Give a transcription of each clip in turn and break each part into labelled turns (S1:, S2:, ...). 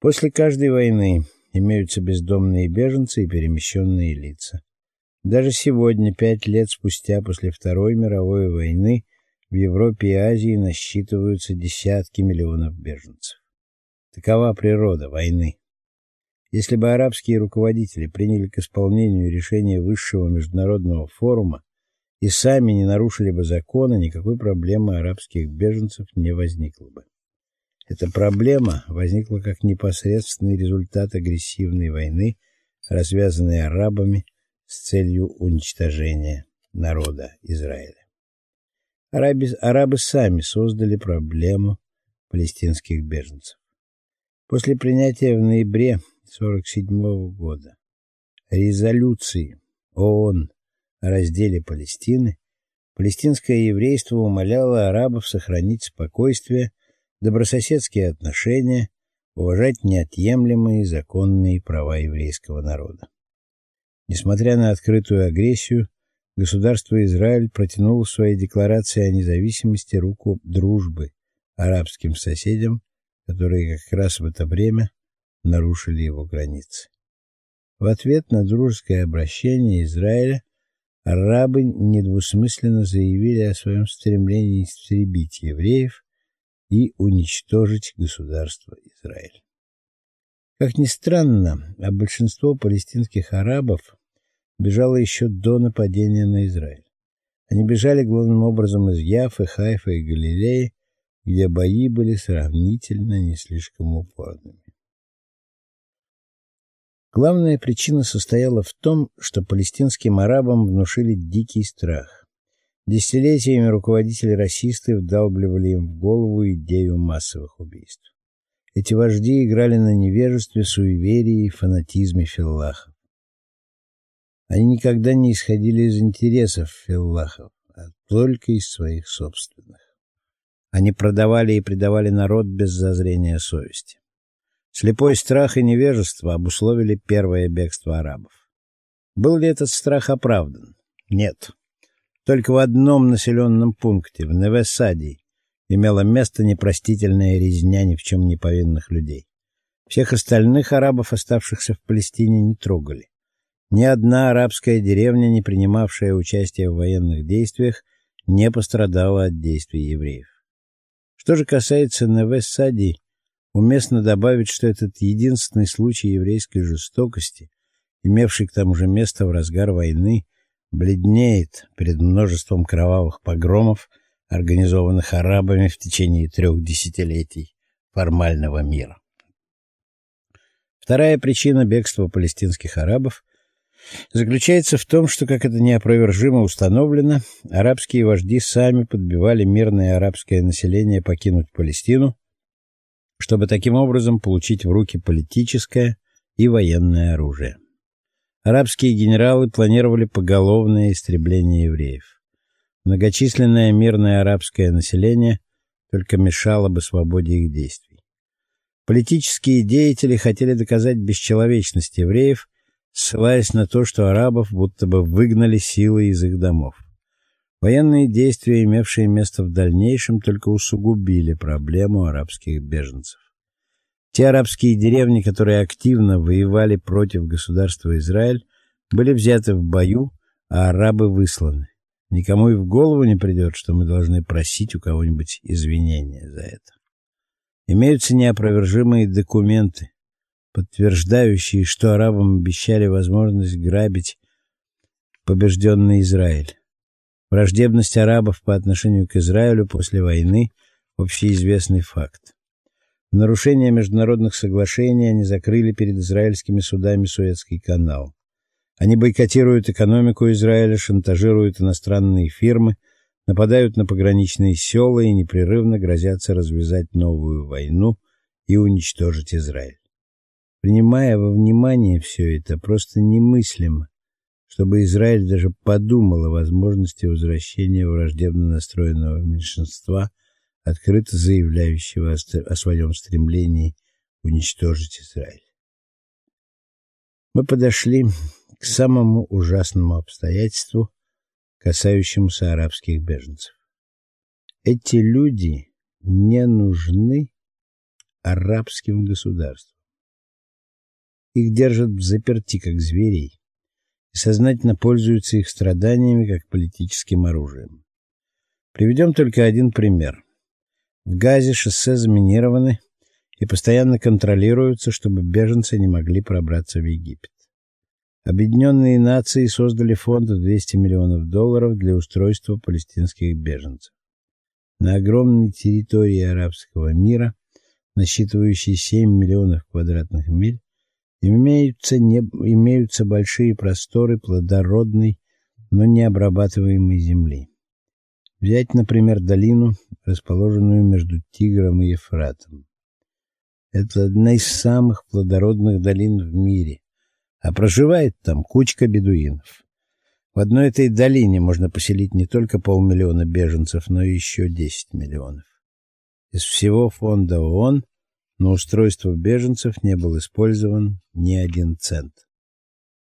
S1: После каждой войны имеются бездомные беженцы и перемещенные лица. Даже сегодня, пять лет спустя после Второй мировой войны, в Европе и Азии насчитываются десятки миллионов беженцев. Такова природа войны. Если бы арабские руководители приняли к исполнению решения высшего международного форума и сами не нарушили бы законы, никакой проблемы арабских беженцев не возникло бы. Эта проблема возникла как непосредственный результат агрессивной войны, развязанной арабами с целью уничтожения народа Израиля. Арабы, арабы сами создали проблему палестинских беженцев. После принятия в ноябре 1947 года резолюции ООН о разделе Палестины, палестинское еврейство умоляло арабов сохранить спокойствие, добрососедские отношения, уважать неотъемлемые законные права еврейского народа. Несмотря на открытую агрессию, государство Израиль протянуло в своей декларации о независимости руку дружбы арабским соседям, которые как раз в это время нарушили его границы. В ответ на дружеское обращение Израиля арабы недвусмысленно заявили о своем стремлении истребить евреев и уничтожить государство Израиль. Как ни странно, а большинство палестинских арабов бежало еще до нападения на Израиль. Они бежали главным образом из Яфы, Хайфа и Галилеи, где бои были сравнительно не слишком упорными. Главная причина состояла в том, что палестинским арабам внушили дикий страх. Десятилетиями руководители-расисты вдалбливали им в голову идею массовых убийств. Эти вожди играли на невежестве, суеверии и фанатизме филлахов. Они никогда не исходили из интересов филлахов, а только из своих собственных. Они продавали и предавали народ без зазрения совести. Слепой страх и невежество обусловили первое бегство арабов. Был ли этот страх оправдан? Нет. Только в одном населенном пункте, в Невесадии, имела место непростительная резня ни в чем не повинных людей. Всех остальных арабов, оставшихся в Палестине, не трогали. Ни одна арабская деревня, не принимавшая участие в военных действиях, не пострадала от действий евреев. Что же касается Невес-Сади, уместно добавить, что этот единственный случай еврейской жестокости, имевший к тому же место в разгар войны, бледнеет перед множеством кровавых погромов, организованных арабами в течение трех десятилетий формального мира. Вторая причина бегства палестинских арабов заключается в том, что, как это неопровержимо установлено, арабские вожди сами подбивали мирное арабское население покинуть Палестину, чтобы таким образом получить в руки политическое и военное оружие. Арабские генералы планировали поголовное истребление евреев. Многочисленное мирное арабское население только мешало бы свободе их действий. Политические деятели хотели доказать бесчеловечность евреев, ссылаясь на то, что арабов будто бы выгнали силой из их домов. Военные действия, имевшие место в дальнейшем, только усугубили проблему арабских беженцев. Те арабские деревни, которые активно воевали против государства Израиль, были взяты в бою, а арабы высланы. Никому и в голову не придет, что мы должны просить у кого-нибудь извинения за это. Имеются неопровержимые документы, подтверждающие, что арабам обещали возможность грабить побежденный Израиль. Враждебность арабов по отношению к Израилю после войны общеизвестный факт. Нарушение международных соглашений они закрыли перед израильскими судами Суэцкий канал. Они бойкотируют экономику Израиля, шантажируют иностранные фирмы, нападают на пограничные села и непрерывно грозятся развязать новую войну и уничтожить Израиль. Принимая во внимание все это, просто немыслимо, чтобы Израиль даже подумал о возможности возвращения враждебно настроенного меньшинства – открыто заявляющего о своем стремлении уничтожить Израиль. Мы подошли к самому ужасному обстоятельству, касающемуся арабских беженцев. Эти люди не нужны арабским государствам. Их держат в заперти как зверей и сознательно пользуются их страданиями как политическим оружием. Приведем только один пример. В Газе шоссе заминированы и постоянно контролируются, чтобы беженцы не могли пробраться в Египет. Объединенные Нации создали фонд в 200 миллионов долларов для устройства палестинских беженцев. На огромной территории арабского мира, насчитывающей 7 миллионов квадратных миль, имеются не имеются большие просторы плодородной, но не обрабатываемой земли. Взять, например, долину, расположенную между Тигром и Ефратом. Это одна из самых плодородных долин в мире, а проживает там кучка бедуинов. В одной этой долине можно поселить не только полмиллиона беженцев, но и еще 10 миллионов. Из всего фонда ООН на устройство беженцев не был использован ни один цент.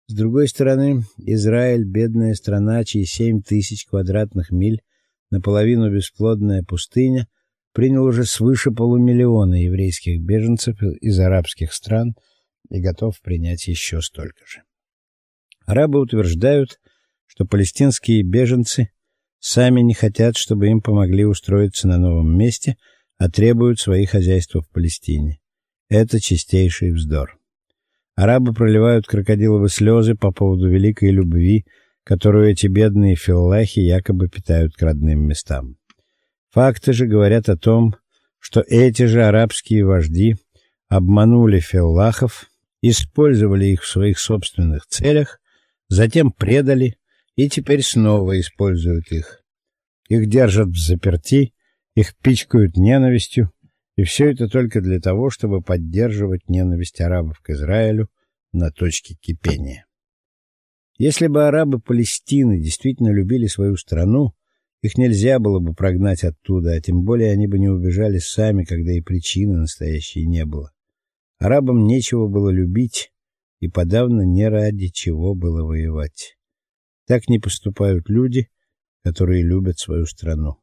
S1: С другой стороны, Израиль бедная страна, чьи 7 тысяч квадратных миль наполовину бесплодная пустыня, принял уже свыше полумиллиона еврейских беженцев из арабских стран и готов принять еще столько же. Арабы утверждают, что палестинские беженцы сами не хотят, чтобы им помогли устроиться на новом месте, а требуют свои хозяйства в Палестине. Это чистейший вздор. Арабы проливают крокодиловые слезы по поводу великой любви, которую эти бедные филлахи якобы питают к родным местам. Факты же говорят о том, что эти же арабские вожди обманули филлахов, использовали их в своих собственных целях, затем предали и теперь снова используют их. Их держат в заперти, их пичкают ненавистью, и все это только для того, чтобы поддерживать ненависть арабов к Израилю на точке кипения. Если бы арабы Палестины действительно любили свою страну, их нельзя было бы прогнать оттуда, а тем более они бы не убежали сами, когда и причины настоящей не было. Арабам нечего было любить, и подавно не ради чего было воевать. Так не поступают люди, которые любят свою страну.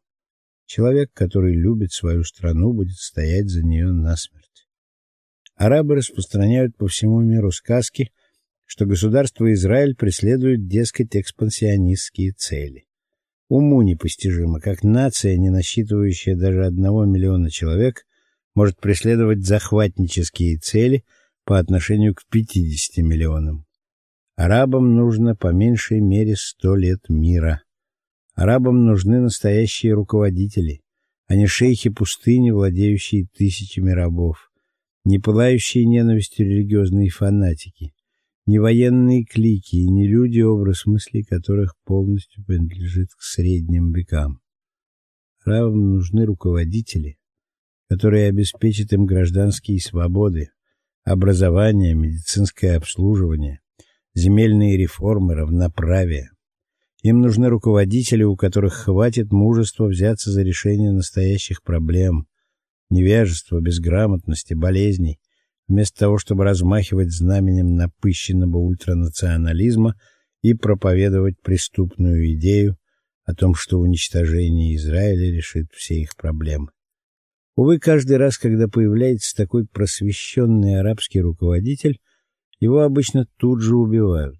S1: Человек, который любит свою страну, будет стоять за нее насмерть. Арабы распространяют по всему миру сказки – что государство Израиль преследует, дескать, экспансионистские цели. Уму непостижимо, как нация, не насчитывающая даже одного миллиона человек, может преследовать захватнические цели по отношению к 50 миллионам. Арабам нужно по меньшей мере сто лет мира. Арабам нужны настоящие руководители, а не шейхи пустыни, владеющие тысячами рабов, не пылающие ненавистью религиозные фанатики не военные клики и не люди, образ мыслей которых полностью принадлежит к средним векам. Равно нужны руководители, которые обеспечат им гражданские свободы, образование, медицинское обслуживание, земельные реформы, равноправие. Им нужны руководители, у которых хватит мужества взяться за решение настоящих проблем, невежества, безграмотности, болезней, вместо того, чтобы размахивать знаменем напыщенного ультранационализма и проповедовать преступную идею о том, что уничтожение Израиля решит все их проблемы. Увы, каждый раз, когда появляется такой просвещенный арабский руководитель, его обычно тут же убивают.